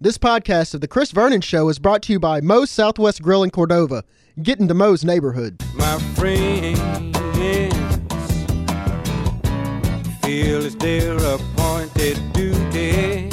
This podcast of The Chris Vernon Show is brought to you by Moe's Southwest Grill in Cordova. Get into Moe's neighborhood. My friends feel appointed duty.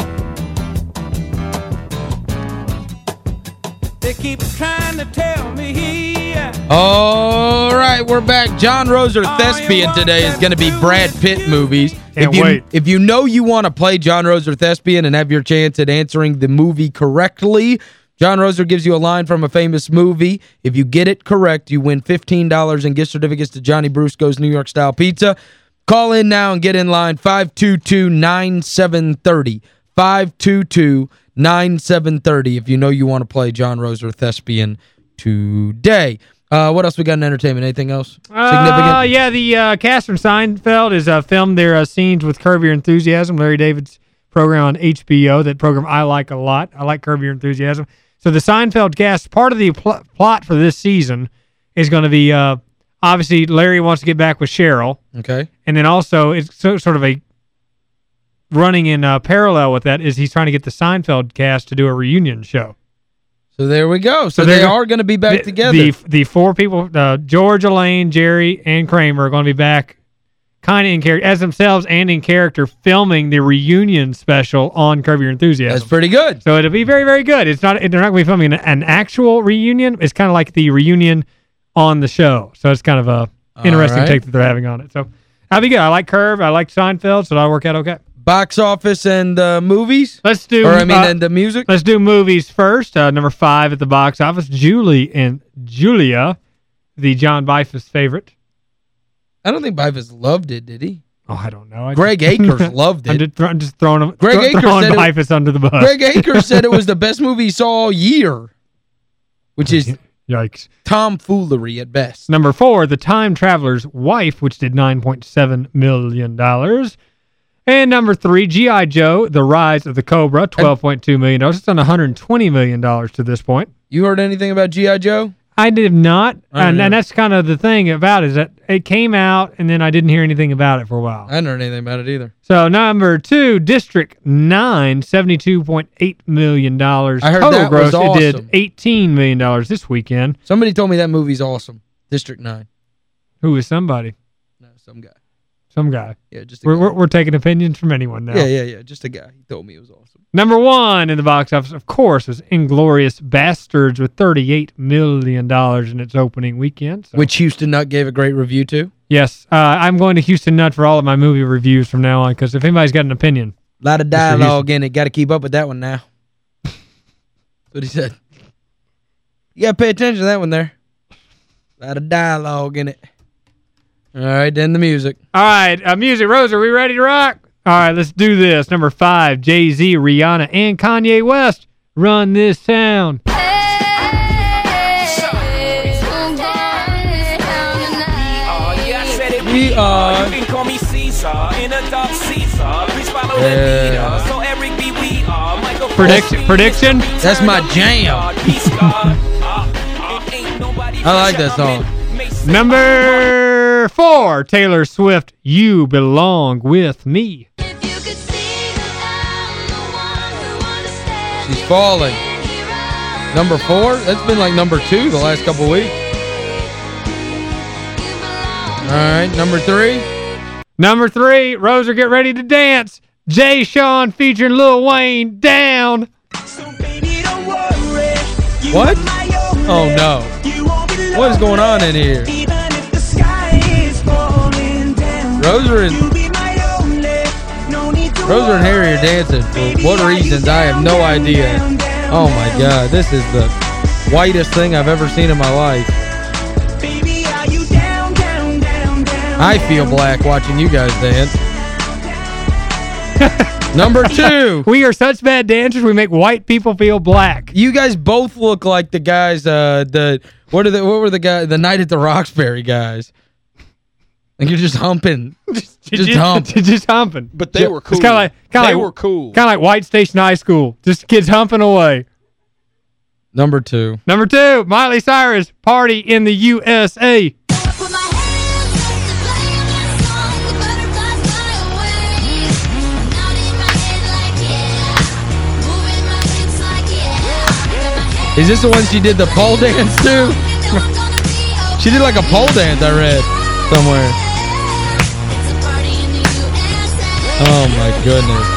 They keep trying to tell me All right, we're back. John Roser Thespian today is going to be Brad Pitt movies. Can't if you, wait. If you know you want to play John Roser Thespian and have your chance at answering the movie correctly, John Roser gives you a line from a famous movie. If you get it correct, you win $15 in gift certificates to Johnny Brusco's New York Style Pizza. Call in now and get in line 522-9730. 522-9730 if you know you want to play John Roser Thespian today. Uh, what else we got in entertainment? Anything else significant? Uh, yeah, the uh, cast from Seinfeld has uh, filmed their uh, scenes with Curb Your Enthusiasm, Larry David's program on HBO. That program I like a lot. I like Curb Your Enthusiasm. So the Seinfeld cast, part of the pl plot for this season is going to be, uh, obviously, Larry wants to get back with Cheryl. Okay. And then also, it's so, sort of a running in uh, parallel with that is he's trying to get the Seinfeld cast to do a reunion show. So there we go. So, So they are going to be back the, together. The the four people, uh, George, Elaine, Jerry, and Kramer are going to be back kind of in character as themselves and in character filming the reunion special on Curb Your Enthusiasm. That's pretty good. So it'll be very, very good. It's not They're not going to be filming an, an actual reunion. It's kind of like the reunion on the show. So it's kind of a interesting right. take that they're having on it. So that'll be good. I like Curb. I like Seinfeld, so that'll work out okay. Box office and uh, movies? Let's do... Or, I mean, uh, and the music? Let's do movies first. Uh, number five at the box office, Julie and Julia, the John Bifus favorite. I don't think Bifus loved it, did he? Oh, I don't know. I Greg just- Akers loved I'm it. just, thro- I'm just throwing him. Greg Akers throwing said it- under the bus. Greg Akers said it was the best movie he saw all year, which is Yikes. tomfoolery at best. Number four, The Time Traveler's Wife, which did $9.7 million. dollars. And number three, G.I. Joe, The Rise of the Cobra, $12.2 million. It's done $120 million to this point. You heard anything about G.I. Joe? I did not, I and, and that's kind of the thing about it, is that it came out, and then I didn't hear anything about it for a while. I didn't hear anything about it either. So number two, District 9, 72.8 million. dollars. I heard Total that gross, was it awesome. did $18 million this weekend. Somebody told me that movie's awesome. District 9. Who is somebody? No, some guy. Some guy. Yeah, just a We're, we're, we're taking opinions from anyone now. Yeah, yeah, yeah. Just a guy. He told me it was awesome. Number one in the box office, of course, was Inglorious Bastards with $38 million in its opening weekend. So, Which Houston Nut gave a great review to. yes, uh, I'm going to Houston Nut for all of my movie reviews from now on because if anybody's got an opinion, A lot of dialogue in it. Got to keep up with that one now. That's what he said. You got to pay attention to that one there. A lot of dialogue in it. All right, then the music. All right, uh, music. Rose, are we ready to rock? All right, let's do this. Number five, Jay-Z, Rihanna, and Kanye West. Run this town. Oh, yeah, I said it. We are- You can call me Caesar in a dark Caesar. Please follow Yeah. the leader. So Eric B. We are. Michael Prediction- prediction? That's my jam. of the Peace God. Uh, uh, ain't nobody I like that song. Mason- Number four, Taylor Swift, You Belong With Me. She's falling. Number four? That's been like number two the last couple weeks. All right, number three. Number three, Roser, get ready to dance. Jay Sean featuring Lil Wayne, Down. What? Oh, no. What is going on in here? Roser and, Roser and Harry are dancing. For what reasons, I have no idea. Oh, my God. This is the whitest thing I've ever seen in my life. I feel black watching you guys dance. Number two. We are such bad dancers, we make white people feel black. You guys both look like the guys, uh, the, what are the, what were the guys, the Night at the Roxbury guys. Like you're just humping. Just, just hump. just humping. But they were cool. It's kind of like, kind they of like, were cool. Kind of like White Station High School. Just kids humping away. Number two. Number two, Miley Cyrus, Party in the USA. Is this the one she did the pole dance to? she did like a pole dance, I read somewhere. Oh, my goodness.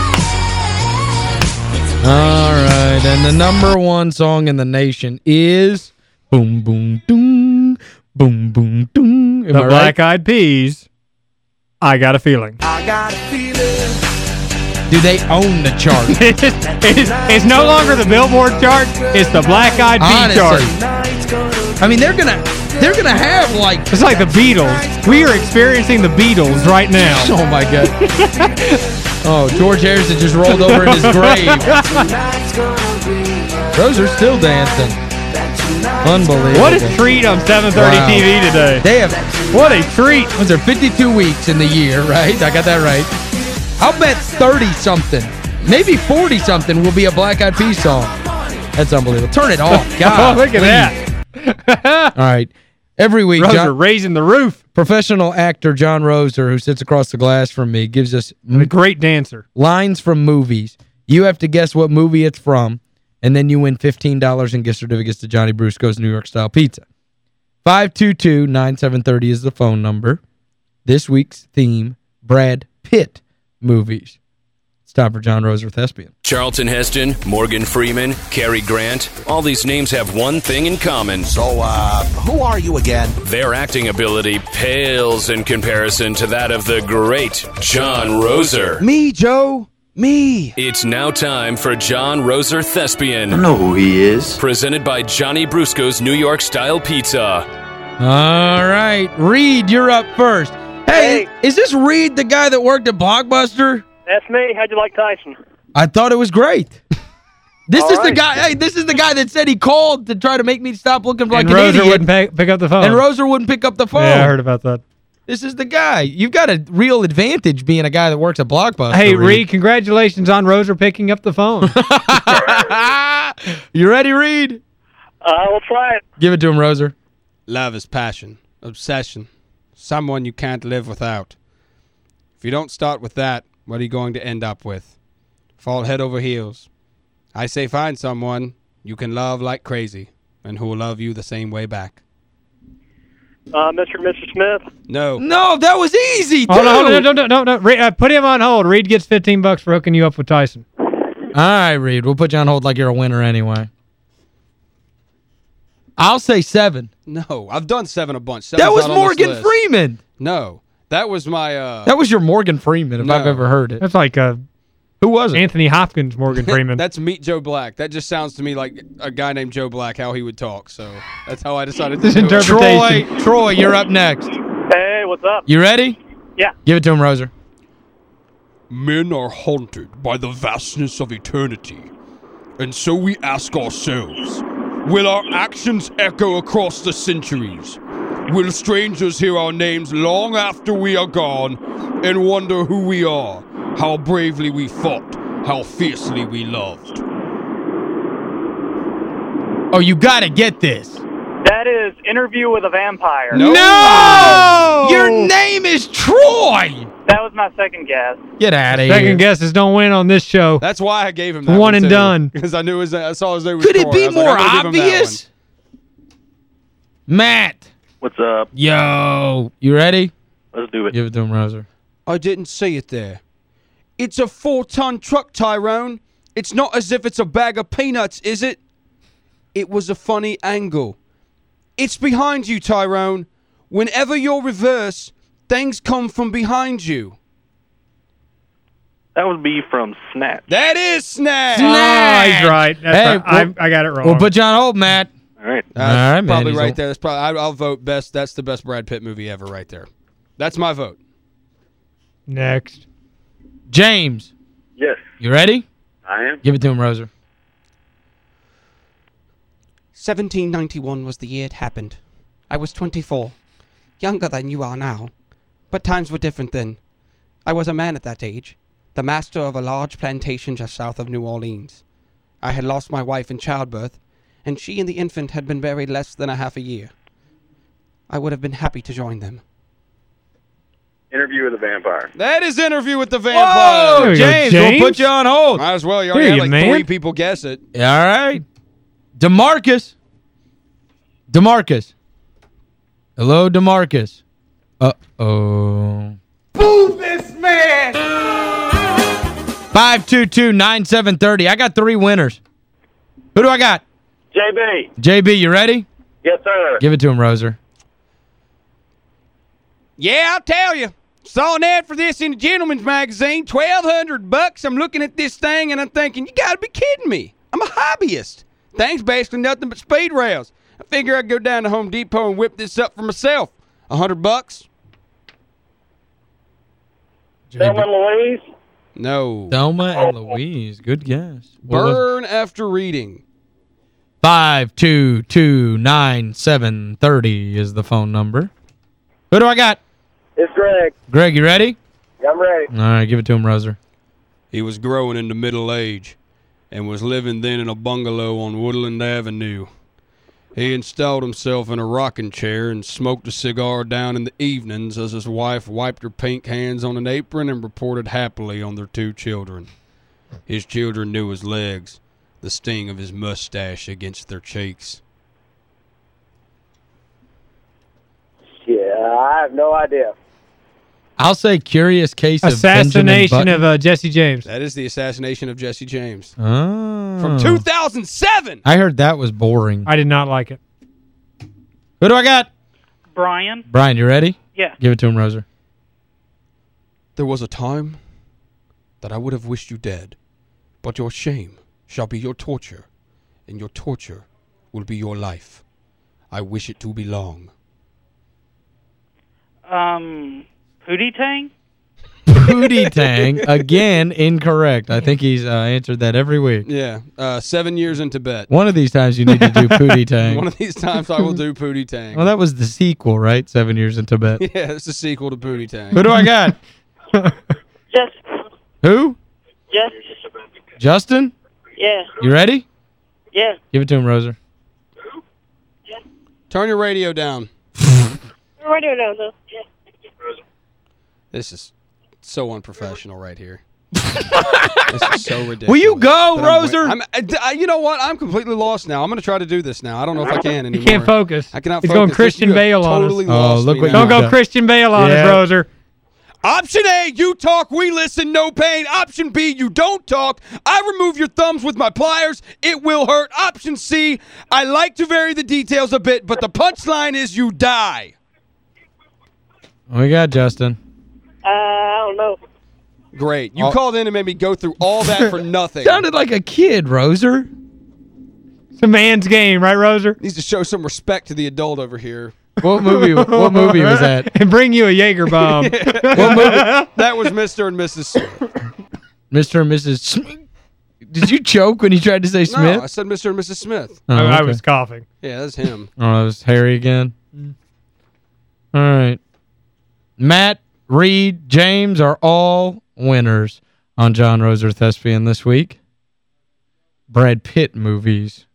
All right, and the number one song in the nation is Boom Boom Doom, Boom Boom Doom. Am The I right? Black Eyed Peas, I Got a Feeling. I got a feeling. Do they own the chart? it's, it's, it's no longer the Billboard chart, it's the Black Eyed Peas chart. Honestly. I mean, they're gonna they're gonna have like It's like the Beatles. We are experiencing the Beatles right now. oh my god. oh, George Harrison just rolled over in his grave. tonight's gonna be Rose are still dancing. Unbelievable. What a treat on 730 Wow. TV today. They have What a treat. was there 52 weeks in the year, right? I got that right. I'll bet 30 something, maybe 40 something will be a Black Eyed Peas song. That's unbelievable. Turn it off. God. oh, look at please. that. All right. Every week, Roser John, raising the roof. professional actor John Roser, who sits across the glass from me, gives us And a great dancer. lines from movies. You have to guess what movie it's from, and then you win $15 in gift certificates to Johnny Brusco's New York Style Pizza. 522-9730 is the phone number. This week's theme, Brad Pitt movies. It's time for John Roser Thespian. Charlton Heston, Morgan Freeman, Cary Grant, all these names have one thing in common. So, uh, who are you again? Their acting ability pales in comparison to that of the great John Roser. Me, Joe. Me. It's now time for John Roser Thespian, I know who he is. presented by Johnny Brusco's New York Style Pizza. All right. Reed, you're up first. Hey, Hey. is this Reed the guy that worked at Blockbuster? That's me. How'd you like Tyson? I thought it was great. This All is the guy. Hey, this is the guy that said he called to try to make me stop looking like and an Roser idiot. wouldn't pay, pick up the phone. and Roser wouldn't pick up the phone. Yeah, I heard about that. This is the guy. You've got a real advantage being a guy that works at Blockbuster. Hey, Reed, congratulations on Roser picking up the phone. you ready, Reed? Uh, we'll try it. Give it to him, Roser. Love is passion, obsession, someone you can't live without. If you don't start with that, what are you going to end up with? Fall head over heels. I say find someone you can love like crazy and who will love you the same way back. Uh, Mr. and Mr. Smith. No. No, that was easy, hold on, hold on, no, no, no, no. Reed, uh, put him on hold. Reed gets 15 bucks for hooking you up with Tyson. All right, Reed. We'll put you on hold like you're a winner anyway. I'll say seven. No, I've done seven a bunch. that was not on this Morgan. Freeman. No, that was my uh That was your Morgan Freeman, if No. I've ever heard it. That's like uh, Who was it? Anthony Hopkins, Morgan Freeman. That's Meet Joe Black. That just sounds to me like a guy named Joe Black how he would talk. So that's how I decided to This do it. interpretation. Troy, Troy, you're up next. Hey, what's up? You ready? Yeah. Give it to him, Roser. Men are haunted by the vastness of eternity. And so we ask ourselves Will our actions echo across the centuries? Will strangers hear our names long after we are gone and wonder who we are, how bravely we fought, how fiercely we loved? Oh, you got to get this. That is Interview with a Vampire. No. No! Your name is Troy! That was my second guess. Get out of here. Second guesses don't win on this show. That's why I gave him that One and too, done. Because I knew his, I saw his name was Could it Troy. be I was like, more I'm gonna give obvious? Matt. What's up? Yo. You ready? Let's do it. Give it to him, Roser. I didn't see it there. It's a four-ton truck, Tyrone. It's not as if it's a bag of peanuts, is it? It was a funny angle. It's behind you, Tyrone. Whenever you're reverse, things come from behind you. That would be from Snatch. That is Snatch. Ah, he's right. That's Hey, right. I, I got it wrong. We'll put you on hold, Matt. All right. That's All right, man, probably he's right a- there. That's probably I'll vote best. That's the best Brad Pitt movie ever, right there. That's my vote. Next. James. Yes, You ready? I am. Give it to him, Roser. 1791 was the year it happened. I was 24, younger than you are now. But times were different then. I was a man at that age, the master of a large plantation just south of New Orleans. I had lost my wife in childbirth, and she and the infant had been buried less than a half a year. I would have been happy to join them. Interview with the Vampire. That is Interview with the Whoa, There you James, we'll put you on hold. Might as well. You Here already had you, like man. three people guess it. All right. DeMarcus. DeMarcus. Hello, DeMarcus. Uh-oh. Move this man! 522-9730. I got three winners. Who do I got? JB. JB, you ready? Yes, sir. Give it to him, Roser. Yeah, I'll tell you. Saw an ad for this in the Gentleman's Magazine. 1200 bucks. I'm looking at this thing and I'm thinking, you got to be kidding me. I'm a hobbyist. Thing's basically nothing but speed rails. I figure I'd go down to Home Depot and whip this up for myself. A hundred bucks? Thelma and Louise. No. Thelma and Louise. Good guess. What was it? Burn after reading. 5229730 is the phone number. Who do I got? It's Greg. Greg, you ready? I'm ready. All right, give it to him, Roser. He was growing into middle age and was living then in a bungalow on Woodland Avenue. He installed himself in a rocking chair and smoked a cigar down in the evenings as his wife wiped her pink hands on an apron and reported happily on their two children. His children knew his legs, the sting of his mustache against their cheeks. Yeah, I have no idea. I'll say curious case of Assassination Benjamin of uh, Jesse James. That is the assassination of Jesse James. Button. From Oh. 2007! I heard that was boring. I did not like it. Who do I got? Brian? Brian, you ready? Yeah. Give it to him, Roser. There was a time that I would have wished you dead, but your shame shall be your torture, and your torture will be your life. I wish it to be long. Um, Pootie Tang? Pootie Tang. Again, incorrect. I think he's uh, answered that every week. Yeah, uh, seven years in Tibet. One of these times you need to do Pootie Tang. One of these times I will do Pootie Tang. Well, that was the sequel, right? Seven Years in Tibet. yeah, it's the sequel to Pootie Tang. Who do I got? Yes. Who? Yes. Justin? Yeah. You ready? Yeah. Give it to him, Roser. Turn your radio down. Radio now, though. Yeah. This is so unprofessional right here. this is so ridiculous. Will you go, But I'm Roser? I'm, I, I- you know what? I'm completely lost now. I'm going to try to do this now. I don't know if I can anymore. He can't focus. I cannot He's focus. going Christian you Bale on us. Oh, look what now. Don't go Yeah. Christian Bale on Yeah. us, Roser. Option A, you talk, we listen, no pain. Option B, you don't talk. I remove your thumbs with my pliers. It will hurt. Option C, I like to vary the details a bit, but the punchline is you die. What We got Justin. Uh, I don't know. Great. You Oh. called in and made me go through all that for nothing. Sounded like a kid, Roser. It's a man's game, right, Roser? Needs to show some respect to the adult over here. What movie What movie was that? and bring you a Jaeger bomb. What movie? That was Mr. and Mrs. Smith. Mr. and Mrs. Smith. Did you choke when you tried to say Smith? No, I said Mr. and Mrs. Smith. Oh, I, I okay. was coughing. Yeah, that's him. Oh, that was Harry again? Mm-hmm. All right. Matt, Reed, James are all winners on John Roser Thespian this week. Brad Pitt movies